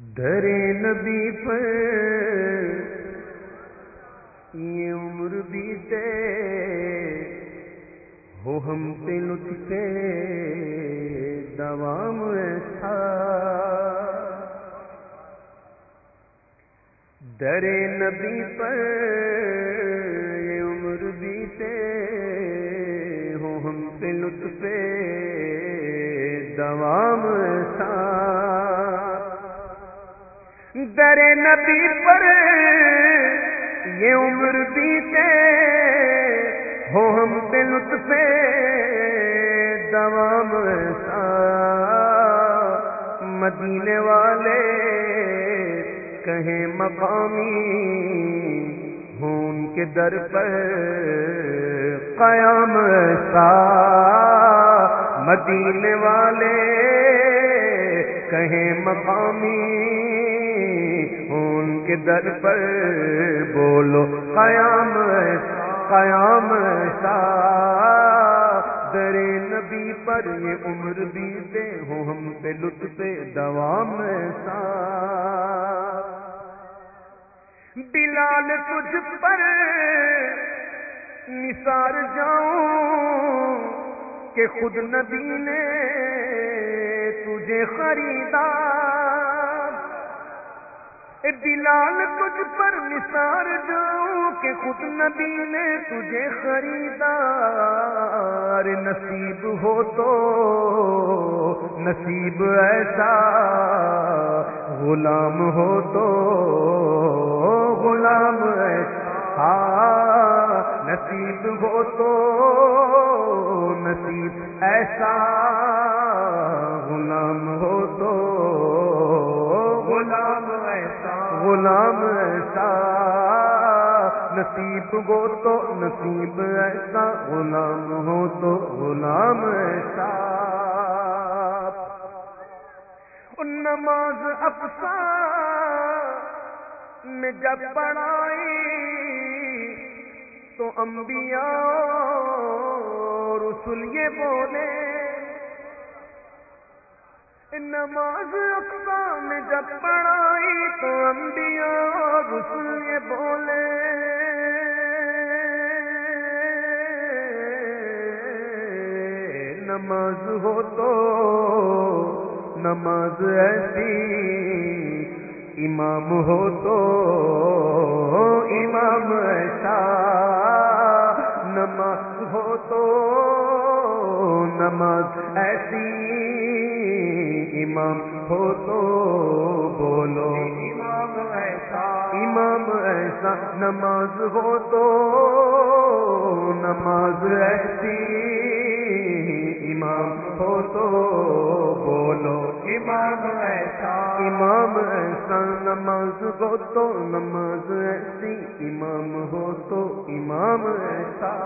در نبی پر، یہ عمر بیتے ہو ہم پہ لطف دوام ایسا۔ در نبی پر، یہ عمر بیتے ہو ہم پہ لطف دوام ایسا۔ در نبی پر یہ عمر بیتے، ہو ہم پہ لطف دوام ایسا۔ مدینے والے کہیں مقامی ہوں ان کے در پر قیام ایسا۔ مدینے والے کہیں مقامی ان کے در پر بولو، قیام قیام ایسا در نبی پر یہ عمر بیتے ہو ہم پہ لطف دوام ایسا بلال تجھ پر نثار جاؤں کہ خود نبی نے تجھے خریدا۔ بلال تجھ پر نثار جاؤں کہ خود نبی نے تجھے خریدا نصیب ہو تو نصیب ایسا، غلام ہو تو غلام ایسا۔ نصیب ہو تو نصیب ایسا، غلام ہو غلام ایسا، نصیب ہو تو نصیب ایسا، غلام ہو تو غلام ایسا۔ نماز افسا میں جب پڑھائی، تو انبیاء رسول یہ بولے نماز افسا میں جب پڑھائی تو انبیاء رسول یہ بولے۔ نماز ہو تو نماز ایسی، امام ہو تو امام ایسا۔ امام ہو تو بولو۔ امام ایسا۔ امام ایسا نماز ہو تو نماز ایسی۔ امام ہو تو بولو۔ امام ایسا۔ امام ایسا نماز ہو تو نماز ایسی۔ امام ہو تو امام ایسا۔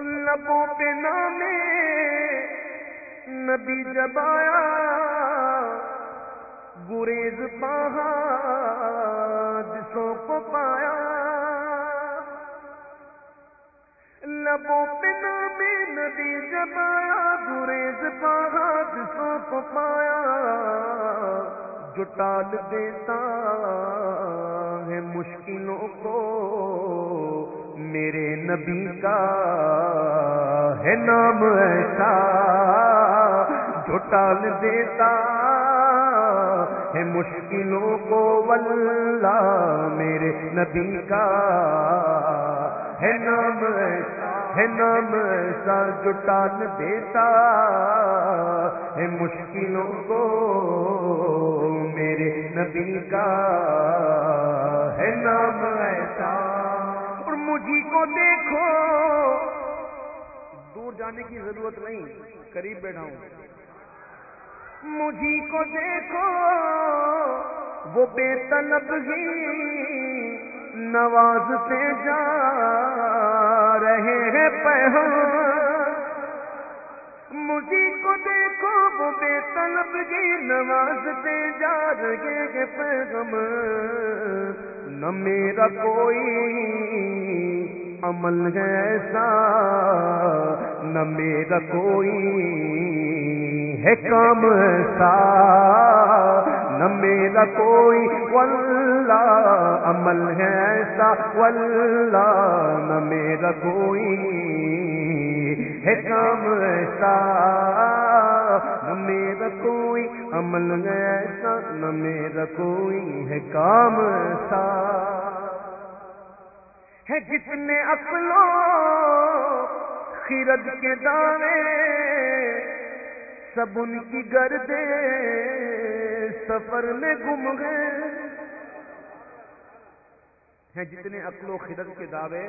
لبوں پہ نامے نبی جب آیا، گریز پہا جسوں کو پایا۔ لبوں پہ نامے نبی جب آیا، گریز پہا جسوں کو پایا۔ جو ٹال دیتا ہے مشکلوں کو میرے نبی کا ہے نام ایسا، جو ٹال دیتا ہے مشکلوں کو، واللہ میرے نبی کا ہے نام ایسا، ہے نام ایسا، جو ٹال دیتا ہے مشکلوں کو، میرے نبی کا ہے نام ایسا۔ اور مجھے کو دیکھو۔ دور جانے کی ضرورت نہیں، قریب بیٹھا ہوں۔ مجھے کو دیکھو، وہ بے طلب ہی نواز سے جا رہے ہیں پہاڑ۔ مجھے کو دیکھو، وہ بے طلب کی نواز دے جا رہے ہیں پیغم نہ میرا کوئی عمل ہے ایسا، نہ میرا کوئی ہے کام ایسا، نہ میرا کوئی واللہ عمل ہے ایسا، واللہ نہ میرا کوئی ہے کام ایسا، نہ میرا عمل ہے ایسا نہ میرا کوئی ہے کام ایسا ہے جتنے اصلوں خیرت کے دانے سب ان کی گردے سفر میں گم گئے ہیں جتنے عقل و خرد کے دعوے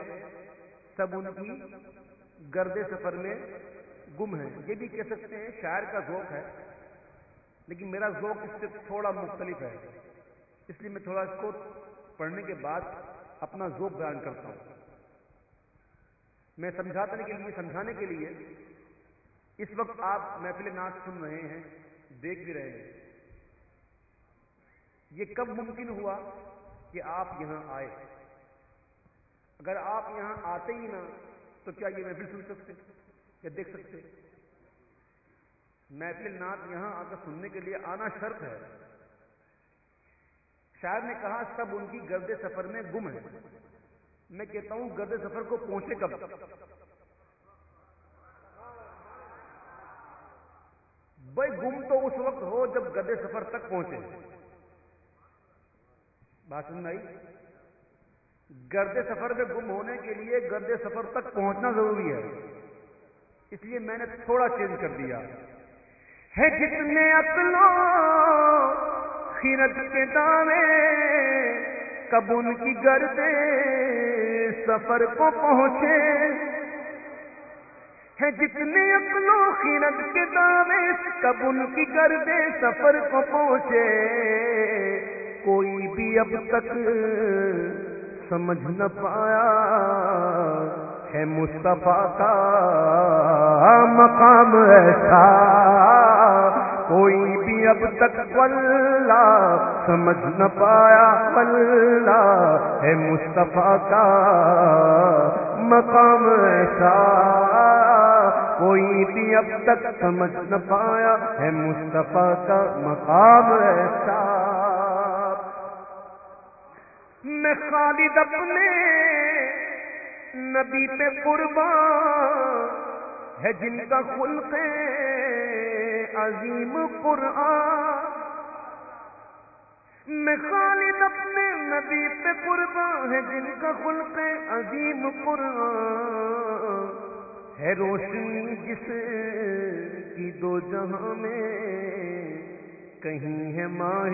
سب ان کی گرد سفر میں گم ہیں یہ بھی کہہ سکتے ہیں شاعر کا ذوق ہے لیکن میرا ذوق اس سے تھوڑا مختلف ہے۔ اس لیے میں تھوڑا اس کو پڑھنے کے بعد اپنا ذوق بیان کرتا ہوں۔ میں سمجھانے کے لیے، سمجھانے کے لیے اس وقت آپ محفل ناچ سن رہے ہیں، دیکھ بھی رہے ہیں۔ یہ کب ممکن ہوا کہ آپ یہاں آئے؟ اگر آپ یہاں آتے ہی نہ، تو کیا یہ محفل سن سکتے یا دیکھ سکتے؟ محفل نعت یہاں آ کر سننے کے لیے آنا شرط ہے۔ شاید نے کہا، سب ان کی گرد سفر میں گم ہے میں کہتا ہوں، گرد سفر کو پہنچے کب؟ بھائی، گم تو اس وقت ہو جب گدے سفر تک پہنچے۔ بات سن آئی؟ گرد سفر میں گم ہونے کے لیے گرد سفر تک پہنچنا ضروری ہے۔ اس لیے میں نے تھوڑا چینج کر دیا۔ ہے جتنے اصلوں خیرت کے دانے، کب ان کی گرد سفر کو پہنچے؟ ہے جتنے اقلوں خیرت کے دعوے کب ان کی گرد سفر کو پہنچے؟ کوئی بھی اب تک سمجھ نہ پایا ہے مصطفیٰ کا مقام ایسا۔ کوئی بھی اب تک واللہ سمجھ نہ پایا واللہ ہے مصطفیٰ کا مقام ایسا۔ کوئی بھی اب تک سمجھ نہ پایا ہے مصطفیٰ کا مقام ایسا۔ میں خالد اپنے نبی پہ قربان ہے جن کا خلق عظیم قرآن۔ میں خالد اپنے نبی پہ قربان ہے، جن کا خلق عظیم قرآن۔ ہے روشنی جس کی دو جہاں میں کہیں ہے ماہ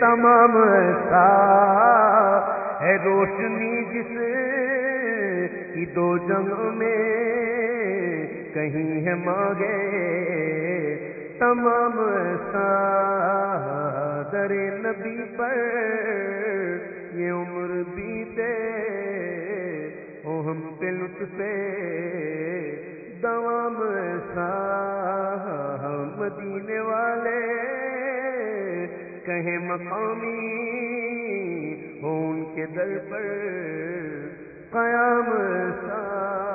تمام ایسا ہے روشنی جس کی دو جگہ میں کہیں ہے ماگے تمام ایسا در نبی پر یہ عمر بیتے او ہم پہ لطف دوام ایسا مدینے والے کہیں مقامی ہو ان کے در پر قیام ایسا